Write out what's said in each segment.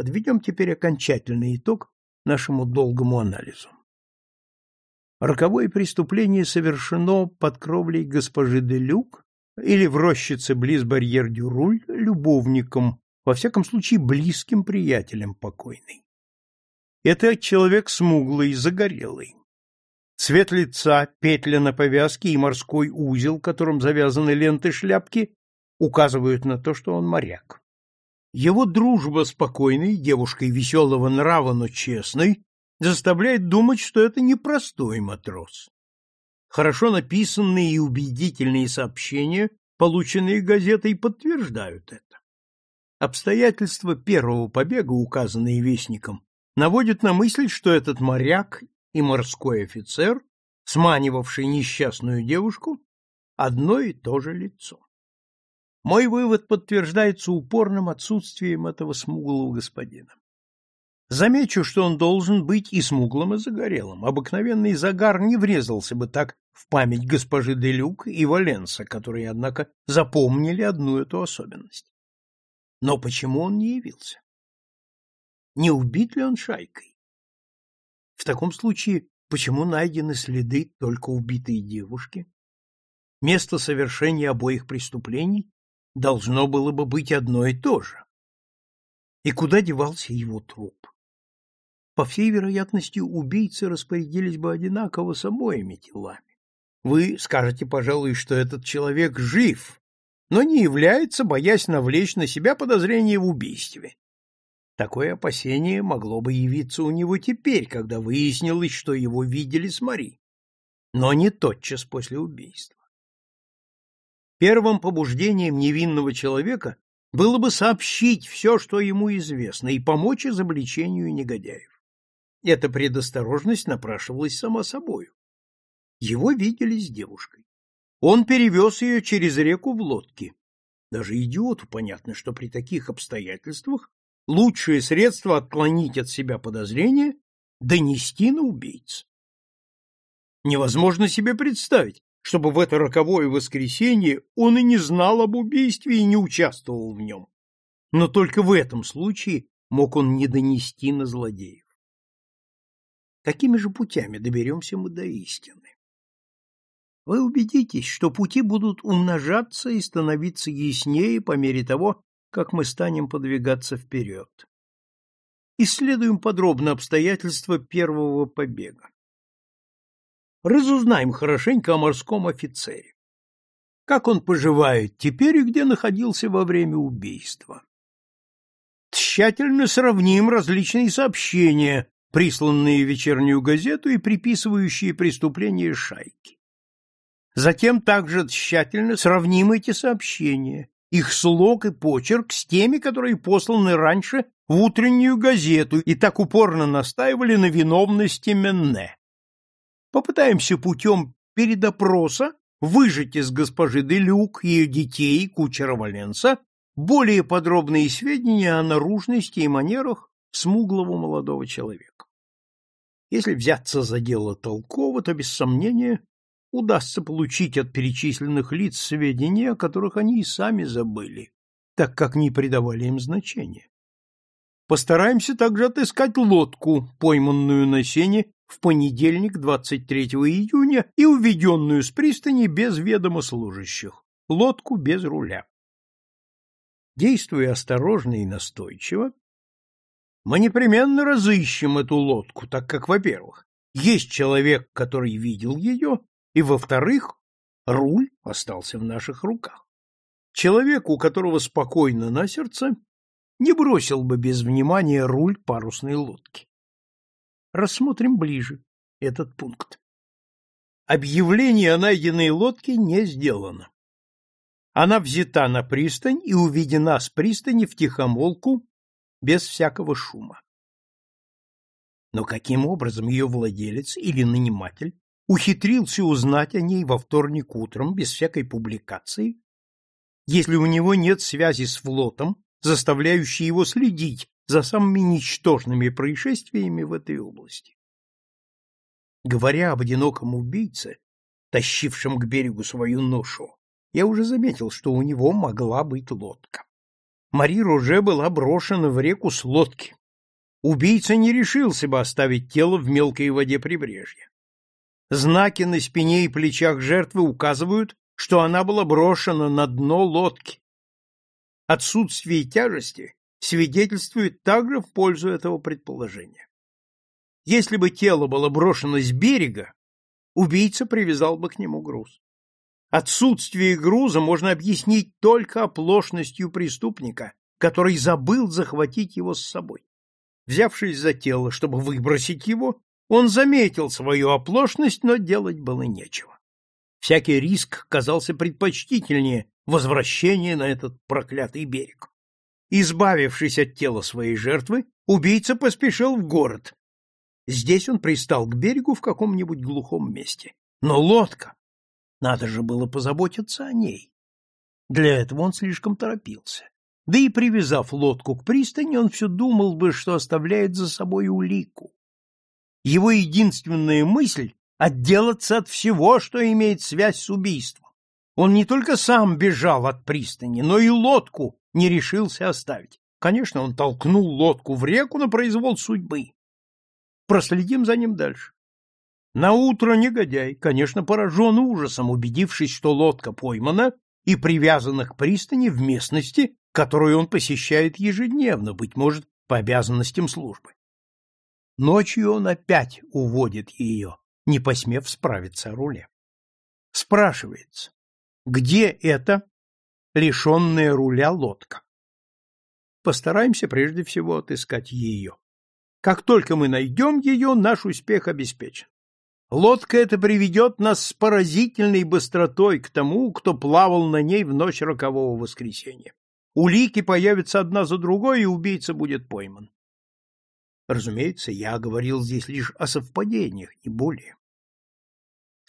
Подведем теперь окончательный итог нашему долгому анализу. Роковое преступление совершено под кровлей госпожи де Люк или в рощице близ барьер-дюруль любовником, во всяком случае близким приятелем покойной. Это человек смуглый, загорелый. Цвет лица, петля на повязке и морской узел, которым завязаны ленты шляпки, указывают на то, что он моряк. Его дружба спокойной, девушкой веселого нрава, но честной, заставляет думать, что это непростой матрос. Хорошо написанные и убедительные сообщения, полученные газетой, подтверждают это. Обстоятельства первого побега, указанные вестником, наводят на мысль, что этот моряк и морской офицер, сманивавший несчастную девушку, одно и то же лицо. Мой вывод подтверждается упорным отсутствием этого смуглого господина. Замечу, что он должен быть и смуглым, и загорелым. Обыкновенный загар не врезался бы так в память госпожи Делюк и Валенса, которые, однако, запомнили одну эту особенность. Но почему он не явился? Не убит ли он шайкой? В таком случае, почему найдены следы только убитой девушки? Место совершения обоих преступлений должно было бы быть одно и то же. И куда девался его труп? По всей вероятности, убийцы распорядились бы одинаково с обоими телами. Вы скажете, пожалуй, что этот человек жив, но не является, боясь навлечь на себя подозрение в убийстве. Такое опасение могло бы явиться у него теперь, когда выяснилось, что его видели с Мари, но не тотчас после убийства. Первым побуждением невинного человека было бы сообщить все, что ему известно, и помочь изобличению негодяев. Эта предосторожность напрашивалась сама собою. Его видели с девушкой. Он перевез ее через реку в лодке. Даже идиоту понятно, что при таких обстоятельствах лучшее средство отклонить от себя подозрения — донести на убийц. Невозможно себе представить, чтобы в это роковое воскресенье он и не знал об убийстве и не участвовал в нем. Но только в этом случае мог он не донести на злодеев. Какими же путями доберемся мы до истины? Вы убедитесь, что пути будут умножаться и становиться яснее по мере того, как мы станем подвигаться вперед. Исследуем подробно обстоятельства первого побега разузнаем хорошенько о морском офицере. Как он поживает теперь и где находился во время убийства. Тщательно сравним различные сообщения, присланные в вечернюю газету и приписывающие преступления шайки. Затем также тщательно сравним эти сообщения, их слог и почерк с теми, которые посланы раньше в утреннюю газету и так упорно настаивали на виновности Менне. Попытаемся путем передопроса выжать из госпожи Делюк, ее детей, кучера Валенса, более подробные сведения о наружности и манерах смуглого молодого человека. Если взяться за дело толково, то, без сомнения, удастся получить от перечисленных лиц сведения, о которых они и сами забыли, так как не придавали им значения. Постараемся также отыскать лодку, пойманную на сене в понедельник, 23 июня, и уведенную с пристани без ведома служащих, лодку без руля. Действуя осторожно и настойчиво, мы непременно разыщем эту лодку, так как, во-первых, есть человек, который видел ее, и, во-вторых, руль остался в наших руках. Человек, у которого спокойно на сердце, не бросил бы без внимания руль парусной лодки. Рассмотрим ближе этот пункт. Объявление о найденной лодке не сделано. Она взята на пристань и уведена с пристани в тихомолку без всякого шума. Но каким образом ее владелец или наниматель ухитрился узнать о ней во вторник утром без всякой публикации, если у него нет связи с флотом, заставляющей его следить за самыми ничтожными происшествиями в этой области. Говоря об одиноком убийце, тащившем к берегу свою ношу, я уже заметил, что у него могла быть лодка. Мари Роже была брошена в реку с лодки. Убийца не решился бы оставить тело в мелкой воде прибрежья. Знаки на спине и плечах жертвы указывают, что она была брошена на дно лодки. Отсутствие тяжести свидетельствует также в пользу этого предположения. Если бы тело было брошено с берега, убийца привязал бы к нему груз. Отсутствие груза можно объяснить только оплошностью преступника, который забыл захватить его с собой. Взявшись за тело, чтобы выбросить его, он заметил свою оплошность, но делать было нечего. Всякий риск казался предпочтительнее возвращения на этот проклятый берег. Избавившись от тела своей жертвы, убийца поспешил в город. Здесь он пристал к берегу в каком-нибудь глухом месте. Но лодка! Надо же было позаботиться о ней. Для этого он слишком торопился. Да и привязав лодку к пристани, он все думал бы, что оставляет за собой улику. Его единственная мысль — отделаться от всего, что имеет связь с убийством. Он не только сам бежал от пристани, но и лодку не решился оставить. Конечно, он толкнул лодку в реку на произвол судьбы. Проследим за ним дальше. На утро негодяй, конечно, поражен ужасом, убедившись, что лодка поймана и привязана к пристани в местности, которую он посещает ежедневно, быть может, по обязанностям службы. Ночью он опять уводит ее, не посмев справиться о руле. Спрашивается, где эта лишенная руля лодка? Постараемся прежде всего отыскать ее. Как только мы найдем ее, наш успех обеспечен. Лодка эта приведет нас с поразительной быстротой к тому, кто плавал на ней в ночь рокового воскресенья. Улики появятся одна за другой, и убийца будет пойман. Разумеется, я говорил здесь лишь о совпадениях, не более.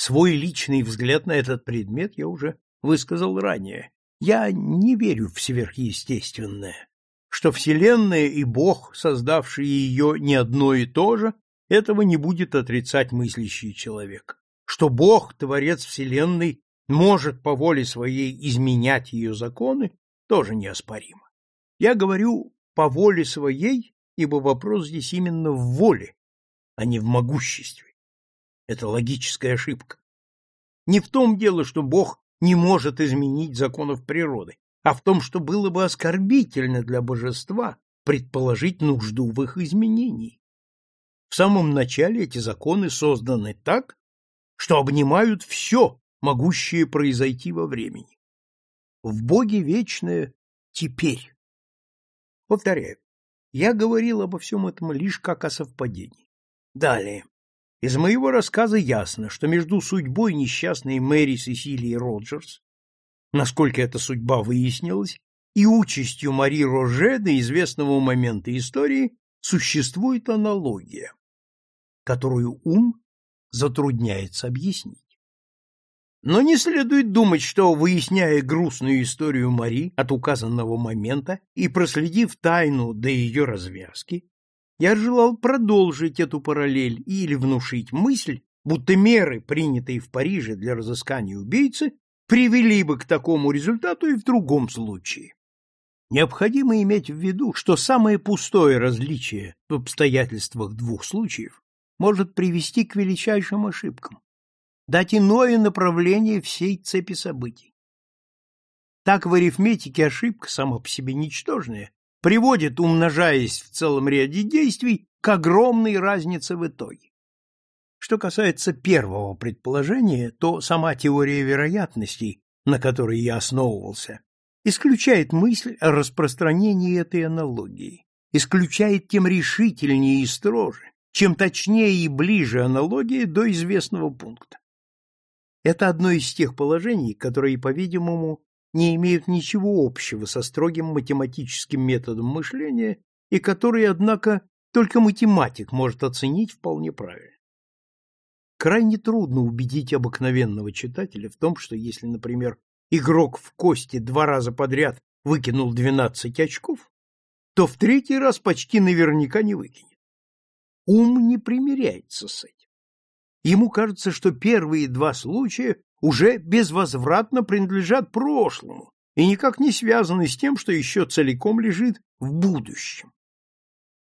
Свой личный взгляд на этот предмет я уже высказал ранее. Я не верю в сверхъестественное что Вселенная и Бог, создавшие ее не одно и то же, этого не будет отрицать мыслящий человек. Что Бог, Творец Вселенной, может по воле своей изменять ее законы, тоже неоспоримо. Я говорю по воле своей, ибо вопрос здесь именно в воле, а не в могуществе. Это логическая ошибка. Не в том дело, что Бог не может изменить законов природы а в том, что было бы оскорбительно для божества предположить нужду в их изменении. В самом начале эти законы созданы так, что обнимают все, могущее произойти во времени. В Боге вечное теперь. Повторяю, я говорил обо всем этом лишь как о совпадении. Далее. Из моего рассказа ясно, что между судьбой несчастной Мэри Сесилии Роджерс насколько эта судьба выяснилась, и участью Мари Роже до известного момента истории существует аналогия, которую ум затрудняется объяснить. Но не следует думать, что, выясняя грустную историю Мари от указанного момента и проследив тайну до ее развязки, я желал продолжить эту параллель или внушить мысль, будто меры, принятые в Париже для разыскания убийцы, привели бы к такому результату и в другом случае. Необходимо иметь в виду, что самое пустое различие в обстоятельствах двух случаев может привести к величайшим ошибкам, дать иное направление всей цепи событий. Так в арифметике ошибка, сама по себе ничтожная, приводит, умножаясь в целом ряде действий, к огромной разнице в итоге. Что касается первого предположения, то сама теория вероятностей, на которой я основывался, исключает мысль о распространении этой аналогии, исключает тем решительнее и строже, чем точнее и ближе аналогия до известного пункта. Это одно из тех положений, которые, по-видимому, не имеют ничего общего со строгим математическим методом мышления и которые, однако, только математик может оценить вполне правильно. Крайне трудно убедить обыкновенного читателя в том, что если, например, игрок в кости два раза подряд выкинул 12 очков, то в третий раз почти наверняка не выкинет. Ум не примиряется с этим. Ему кажется, что первые два случая уже безвозвратно принадлежат прошлому, и никак не связаны с тем, что еще целиком лежит в будущем.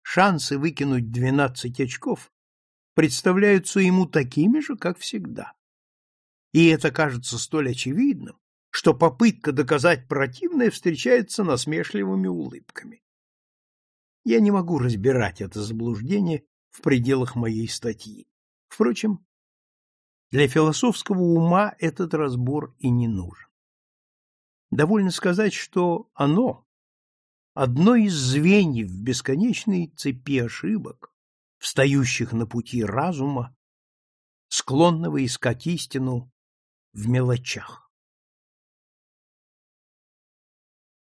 Шансы выкинуть 12 очков представляются ему такими же, как всегда. И это кажется столь очевидным, что попытка доказать противное встречается насмешливыми улыбками. Я не могу разбирать это заблуждение в пределах моей статьи. Впрочем, для философского ума этот разбор и не нужен. Довольно сказать, что оно – одно из звеньев в бесконечной цепи ошибок, встающих на пути разума, склонного искать истину в мелочах.